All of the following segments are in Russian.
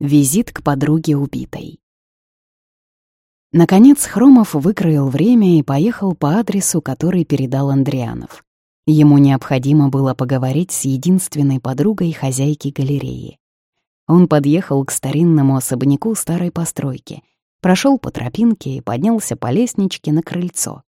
Визит к подруге убитой. Наконец Хромов выкроил время и поехал по адресу, который передал Андрианов. Ему необходимо было поговорить с единственной подругой хозяйки галереи. Он подъехал к старинному особняку старой постройки, прошел по тропинке и поднялся по лестничке на крыльцо.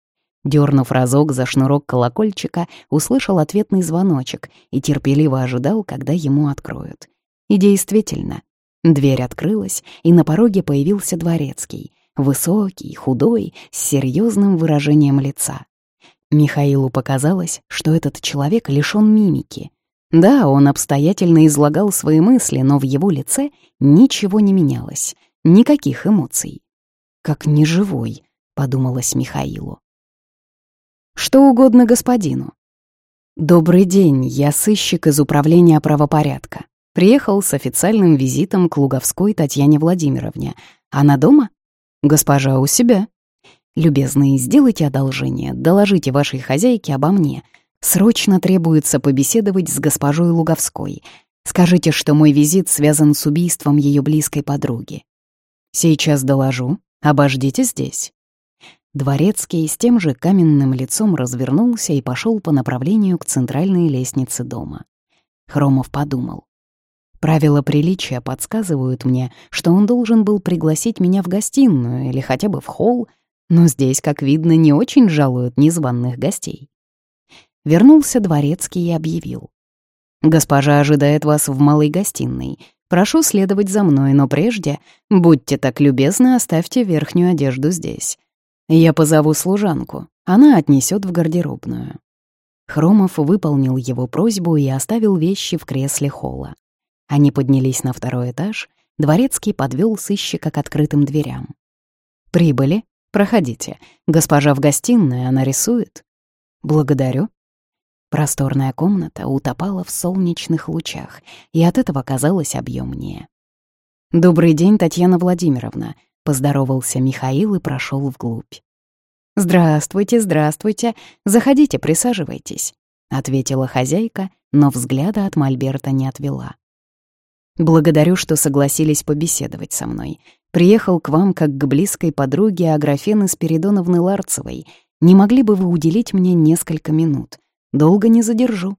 Дернув разок за шнурок колокольчика, услышал ответный звоночек и терпеливо ожидал, когда ему откроют. И действительно, дверь открылась, и на пороге появился дворецкий, высокий, худой, с серьезным выражением лица. Михаилу показалось, что этот человек лишён мимики. Да, он обстоятельно излагал свои мысли, но в его лице ничего не менялось, никаких эмоций. «Как неживой», — подумалось Михаилу. «Что угодно господину». «Добрый день, я сыщик из управления правопорядка. Приехал с официальным визитом к Луговской Татьяне Владимировне. Она дома?» «Госпожа у себя», Любезные, сделайте одолжение, доложите вашей хозяйке обо мне. Срочно требуется побеседовать с госпожой Луговской. Скажите, что мой визит связан с убийством ее близкой подруги. Сейчас доложу. Обождите здесь. Дворецкий с тем же каменным лицом развернулся и пошел по направлению к центральной лестнице дома. Хромов подумал. Правила приличия подсказывают мне, что он должен был пригласить меня в гостиную или хотя бы в холл, но здесь, как видно, не очень жалуют незваных гостей. Вернулся дворецкий и объявил. «Госпожа ожидает вас в малой гостиной. Прошу следовать за мной, но прежде, будьте так любезны, оставьте верхнюю одежду здесь. Я позову служанку, она отнесет в гардеробную». Хромов выполнил его просьбу и оставил вещи в кресле холла. Они поднялись на второй этаж, дворецкий подвел сыщика к открытым дверям. «Прибыли?» Проходите. Госпожа в гостиной, она рисует. Благодарю. Просторная комната утопала в солнечных лучах, и от этого казалась объемнее. «Добрый день, Татьяна Владимировна», — поздоровался Михаил и прошел вглубь. «Здравствуйте, здравствуйте. Заходите, присаживайтесь», — ответила хозяйка, но взгляда от Мольберта не отвела. «Благодарю, что согласились побеседовать со мной. Приехал к вам как к близкой подруге Аграфены Спиридоновны Ларцевой. Не могли бы вы уделить мне несколько минут? Долго не задержу.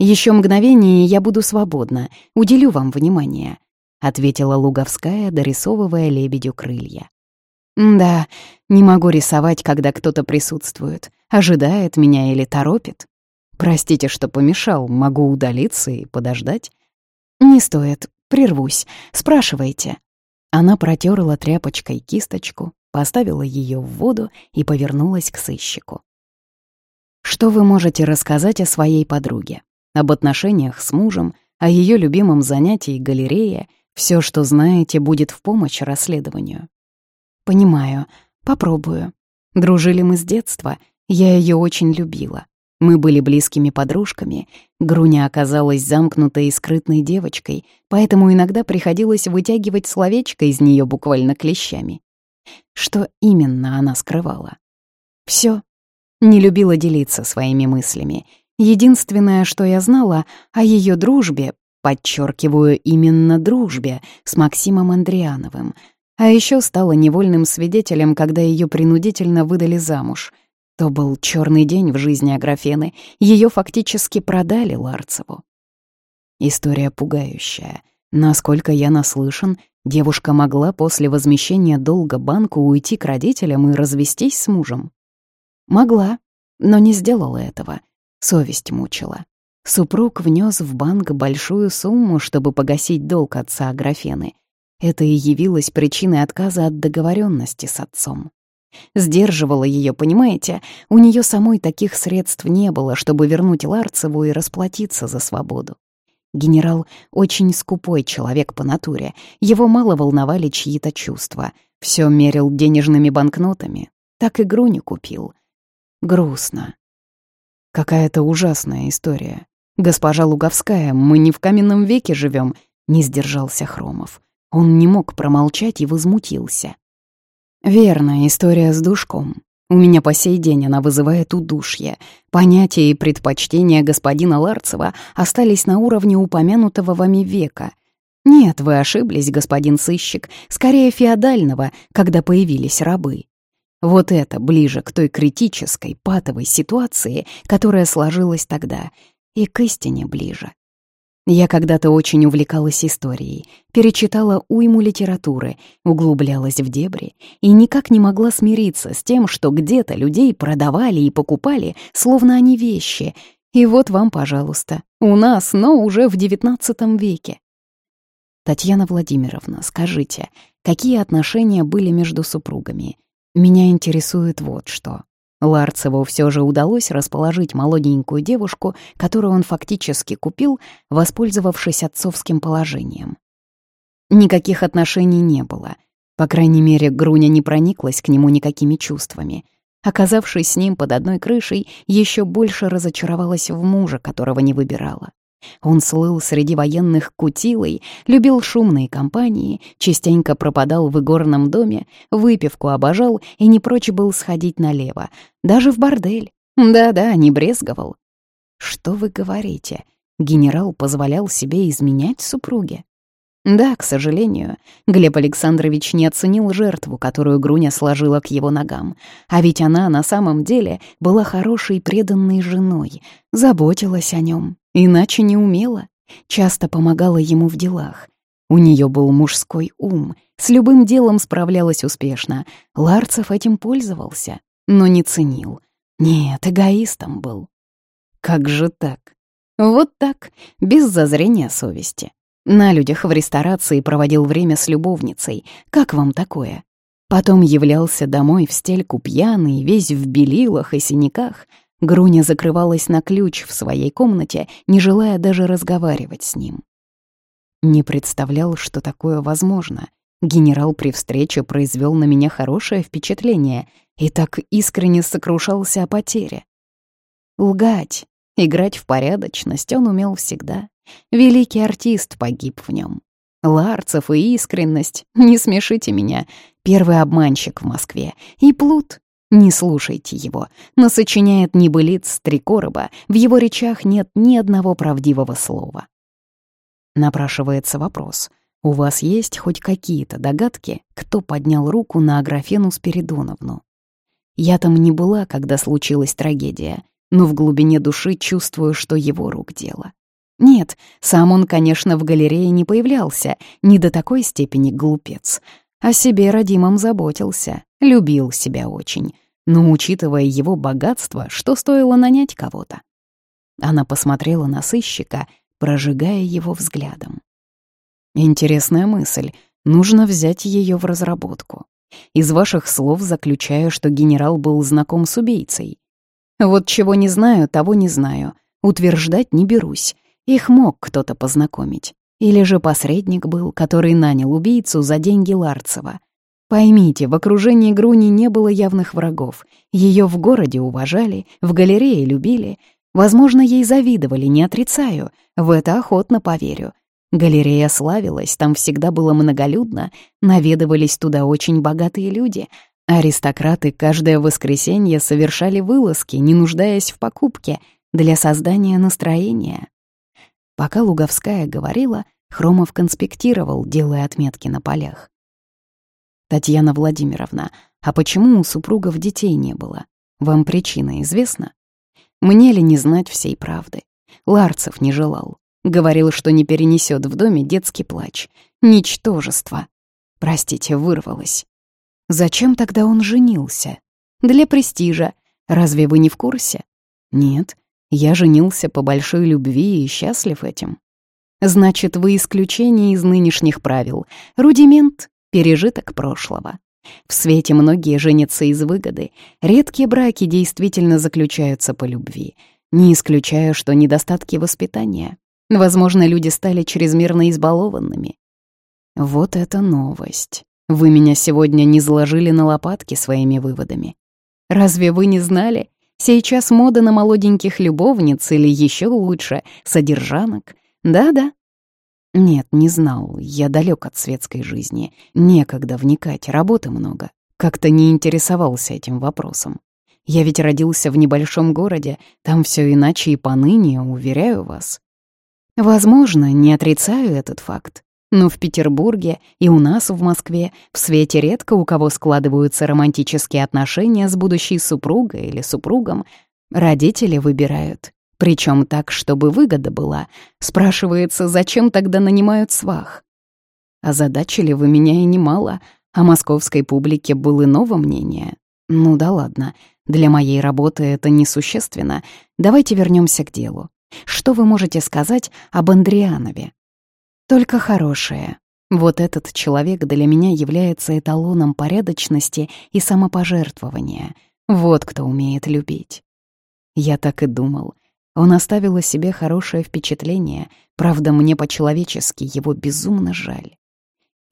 Еще мгновение, я буду свободна. Уделю вам внимание», — ответила Луговская, дорисовывая лебедю крылья. «Да, не могу рисовать, когда кто-то присутствует, ожидает меня или торопит. Простите, что помешал, могу удалиться и подождать». «Не стоит, прервусь, спрашивайте». Она протерла тряпочкой кисточку, поставила ее в воду и повернулась к сыщику. «Что вы можете рассказать о своей подруге? Об отношениях с мужем, о ее любимом занятии галерея? Все, что знаете, будет в помощь расследованию». «Понимаю. Попробую. Дружили мы с детства. Я ее очень любила. Мы были близкими подружками. Груня оказалась замкнутой и скрытной девочкой, поэтому иногда приходилось вытягивать словечко из нее буквально клещами. Что именно она скрывала? Все. Не любила делиться своими мыслями. Единственное, что я знала о ее дружбе, подчеркиваю именно дружбе, с Максимом Андриановым, а еще стала невольным свидетелем, когда ее принудительно выдали замуж — то был черный день в жизни Аграфены. Ее фактически продали Ларцеву. История пугающая. Насколько я наслышан, девушка могла после возмещения долга банку уйти к родителям и развестись с мужем. Могла, но не сделала этого. Совесть мучила. Супруг внес в банк большую сумму, чтобы погасить долг отца Аграфены. Это и явилось причиной отказа от договоренности с отцом. Сдерживала ее, понимаете? У нее самой таких средств не было, чтобы вернуть Ларцеву и расплатиться за свободу. Генерал очень скупой человек по натуре. Его мало волновали чьи-то чувства. Все мерил денежными банкнотами. Так игру не купил. Грустно. Какая-то ужасная история. Госпожа Луговская, мы не в каменном веке живем, не сдержался Хромов. Он не мог промолчать и возмутился. Верно, история с душком. У меня по сей день она вызывает удушье. Понятия и предпочтения господина Ларцева остались на уровне упомянутого вами века. Нет, вы ошиблись, господин сыщик, скорее феодального, когда появились рабы. Вот это ближе к той критической, патовой ситуации, которая сложилась тогда, и к истине ближе. Я когда-то очень увлекалась историей, перечитала уйму литературы, углублялась в дебри и никак не могла смириться с тем, что где-то людей продавали и покупали, словно они вещи. И вот вам, пожалуйста, у нас, но уже в девятнадцатом веке. Татьяна Владимировна, скажите, какие отношения были между супругами? Меня интересует вот что. Ларцеву все же удалось расположить молоденькую девушку, которую он фактически купил, воспользовавшись отцовским положением. Никаких отношений не было. По крайней мере, Груня не прониклась к нему никакими чувствами. Оказавшись с ним под одной крышей, еще больше разочаровалась в мужа, которого не выбирала. Он слыл среди военных кутилой, любил шумные компании, частенько пропадал в игорном доме, выпивку обожал и не прочь был сходить налево, даже в бордель. Да-да, не брезговал. Что вы говорите? Генерал позволял себе изменять супруге? Да, к сожалению, Глеб Александрович не оценил жертву, которую Груня сложила к его ногам. А ведь она на самом деле была хорошей преданной женой, заботилась о нем, иначе не умела, часто помогала ему в делах. У нее был мужской ум, с любым делом справлялась успешно. Ларцев этим пользовался, но не ценил. Нет, эгоистом был. Как же так? Вот так, без зазрения совести. На людях в ресторации проводил время с любовницей. Как вам такое? Потом являлся домой в стельку пьяный, весь в белилах и синяках. Груня закрывалась на ключ в своей комнате, не желая даже разговаривать с ним. Не представлял, что такое возможно. Генерал при встрече произвел на меня хорошее впечатление и так искренне сокрушался о потере. Лгать, играть в порядочность он умел всегда. Великий артист погиб в нем. Ларцев и искренность, не смешите меня, первый обманщик в Москве. И плут, не слушайте его, но сочиняет небылиц три короба, в его речах нет ни одного правдивого слова. Напрашивается вопрос. У вас есть хоть какие-то догадки, кто поднял руку на Аграфену Спиридоновну? Я там не была, когда случилась трагедия, но в глубине души чувствую, что его рук дело. Нет, сам он, конечно, в галерее не появлялся, не до такой степени глупец. О себе родимом заботился, любил себя очень. Но, учитывая его богатство, что стоило нанять кого-то? Она посмотрела на сыщика, прожигая его взглядом. Интересная мысль. Нужно взять ее в разработку. Из ваших слов заключаю, что генерал был знаком с убийцей. Вот чего не знаю, того не знаю. Утверждать не берусь. Их мог кто-то познакомить. Или же посредник был, который нанял убийцу за деньги Ларцева. Поймите, в окружении Груни не было явных врагов. Ее в городе уважали, в галерее любили. Возможно, ей завидовали, не отрицаю. В это охотно поверю. Галерея славилась, там всегда было многолюдно, наведывались туда очень богатые люди. Аристократы каждое воскресенье совершали вылазки, не нуждаясь в покупке, для создания настроения. Пока Луговская говорила, Хромов конспектировал, делая отметки на полях. «Татьяна Владимировна, а почему у супругов детей не было? Вам причина известна? Мне ли не знать всей правды? Ларцев не желал. Говорил, что не перенесет в доме детский плач. Ничтожество. Простите, вырвалось. Зачем тогда он женился? Для престижа. Разве вы не в курсе? Нет, я женился по большой любви и счастлив этим. Значит, вы исключение из нынешних правил. Рудимент — пережиток прошлого. В свете многие женятся из выгоды. Редкие браки действительно заключаются по любви. Не исключаю, что недостатки воспитания. Возможно, люди стали чрезмерно избалованными. Вот это новость. Вы меня сегодня не заложили на лопатки своими выводами. Разве вы не знали? Сейчас мода на молоденьких любовниц или еще лучше, содержанок. Да-да. Нет, не знал, я далек от светской жизни. Некогда вникать, работы много. Как-то не интересовался этим вопросом. Я ведь родился в небольшом городе, там все иначе и поныне, уверяю вас. Возможно, не отрицаю этот факт. Но в Петербурге и у нас в Москве в свете редко у кого складываются романтические отношения с будущей супругой или супругом. Родители выбирают. Причем так, чтобы выгода была. Спрашивается, зачем тогда нанимают свах? Озадачили вы меня и немало, а московской публике было иного мнения. Ну да ладно, для моей работы это несущественно. Давайте вернемся к делу. Что вы можете сказать об Андрианове? Только хорошее. Вот этот человек для меня является эталоном порядочности и самопожертвования. Вот кто умеет любить. Я так и думал. Он оставил о себе хорошее впечатление, правда, мне по-человечески его безумно жаль.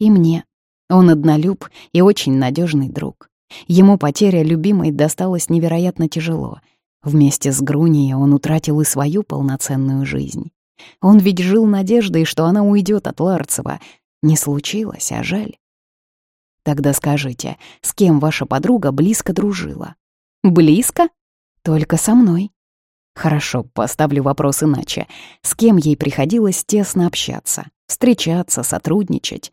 И мне. Он однолюб и очень надежный друг. Ему потеря любимой досталась невероятно тяжело. Вместе с Грунией он утратил и свою полноценную жизнь. Он ведь жил надеждой, что она уйдет от Ларцева. Не случилось, а жаль. Тогда скажите, с кем ваша подруга близко дружила? Близко? Только со мной. Хорошо, поставлю вопрос иначе. С кем ей приходилось тесно общаться, встречаться, сотрудничать?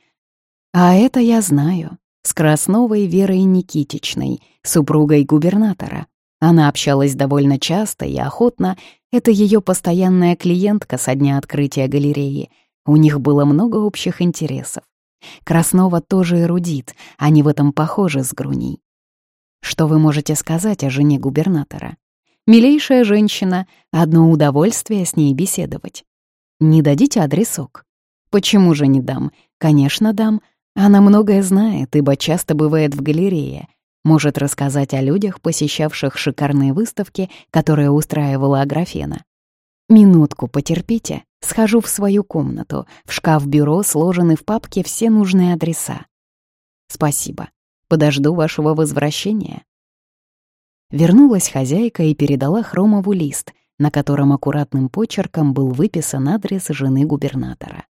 А это я знаю. С Красновой Верой Никитичной, супругой губернатора. Она общалась довольно часто и охотно. Это ее постоянная клиентка со дня открытия галереи. У них было много общих интересов. Краснова тоже эрудит, они в этом похожи с Груней. Что вы можете сказать о жене губернатора? Милейшая женщина, одно удовольствие с ней беседовать. Не дадите адресок? Почему же не дам? Конечно, дам. Она многое знает, ибо часто бывает в галерее. Может рассказать о людях, посещавших шикарные выставки, которые устраивала Аграфена. Минутку потерпите, схожу в свою комнату. В шкаф-бюро сложены в папке все нужные адреса. Спасибо. Подожду вашего возвращения. Вернулась хозяйка и передала Хромову лист, на котором аккуратным почерком был выписан адрес жены губернатора.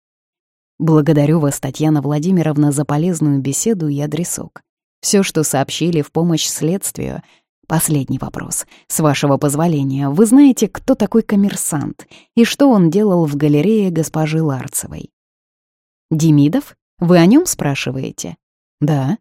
«Благодарю вас, Татьяна Владимировна, за полезную беседу и адресок. Все, что сообщили в помощь следствию. Последний вопрос. С вашего позволения, вы знаете, кто такой коммерсант и что он делал в галерее госпожи Ларцевой? Демидов? Вы о нем спрашиваете? Да.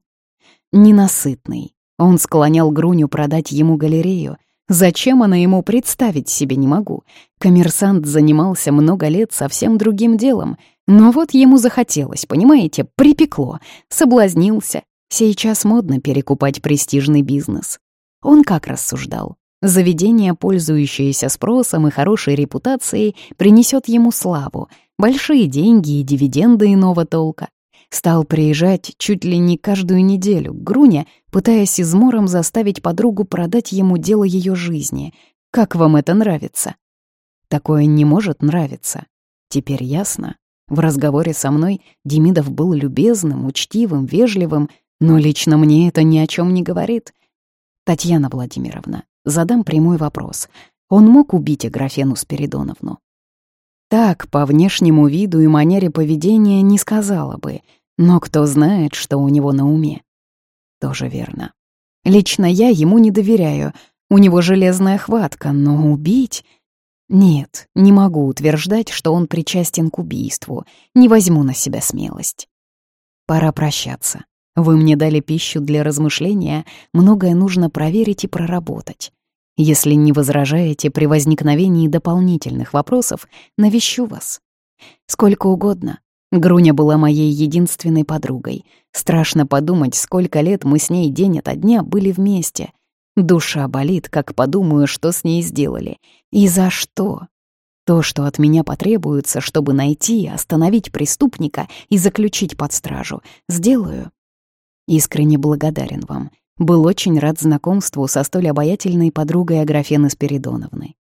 Ненасытный. Он склонял Груню продать ему галерею. Зачем она ему представить себе не могу. Коммерсант занимался много лет совсем другим делом. Но вот ему захотелось, понимаете, припекло. Соблазнился, Сейчас модно перекупать престижный бизнес. Он как рассуждал? Заведение, пользующееся спросом и хорошей репутацией, принесет ему славу, большие деньги и дивиденды иного толка. Стал приезжать чуть ли не каждую неделю к Груне, пытаясь измором заставить подругу продать ему дело ее жизни. Как вам это нравится? Такое не может нравиться. Теперь ясно. В разговоре со мной Демидов был любезным, учтивым, вежливым, но лично мне это ни о чем не говорит. Татьяна Владимировна, задам прямой вопрос. Он мог убить Аграфену Спиридоновну? Так, по внешнему виду и манере поведения не сказала бы, но кто знает, что у него на уме. Тоже верно. Лично я ему не доверяю, у него железная хватка, но убить... Нет, не могу утверждать, что он причастен к убийству, не возьму на себя смелость. Пора прощаться. Вы мне дали пищу для размышления, многое нужно проверить и проработать. Если не возражаете при возникновении дополнительных вопросов, навещу вас. Сколько угодно. Груня была моей единственной подругой. Страшно подумать, сколько лет мы с ней день ото дня были вместе. Душа болит, как подумаю, что с ней сделали. И за что? То, что от меня потребуется, чтобы найти, остановить преступника и заключить под стражу, сделаю. Искренне благодарен вам. Был очень рад знакомству со столь обаятельной подругой Аграфены Спиридоновны.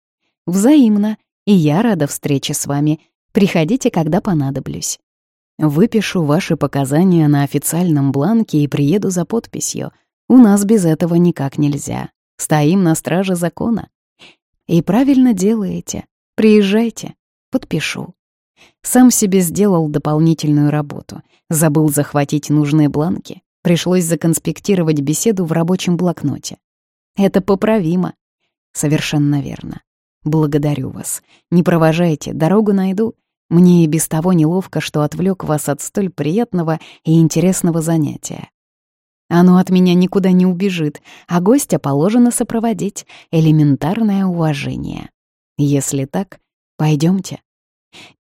Взаимно, и я рада встрече с вами. Приходите, когда понадоблюсь. Выпишу ваши показания на официальном бланке и приеду за подписью. У нас без этого никак нельзя. Стоим на страже закона. И правильно делаете. Приезжайте. Подпишу. Сам себе сделал дополнительную работу. Забыл захватить нужные бланки. Пришлось законспектировать беседу в рабочем блокноте. Это поправимо. Совершенно верно. Благодарю вас. Не провожайте, дорогу найду. Мне и без того неловко, что отвлек вас от столь приятного и интересного занятия. Оно от меня никуда не убежит, а гостя положено сопроводить. Элементарное уважение. Если так, пойдемте.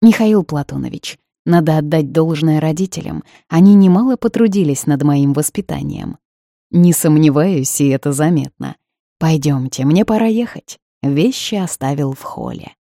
Михаил Платонович, надо отдать должное родителям. Они немало потрудились над моим воспитанием. Не сомневаюсь, и это заметно. Пойдемте, мне пора ехать. Вещи оставил в холле.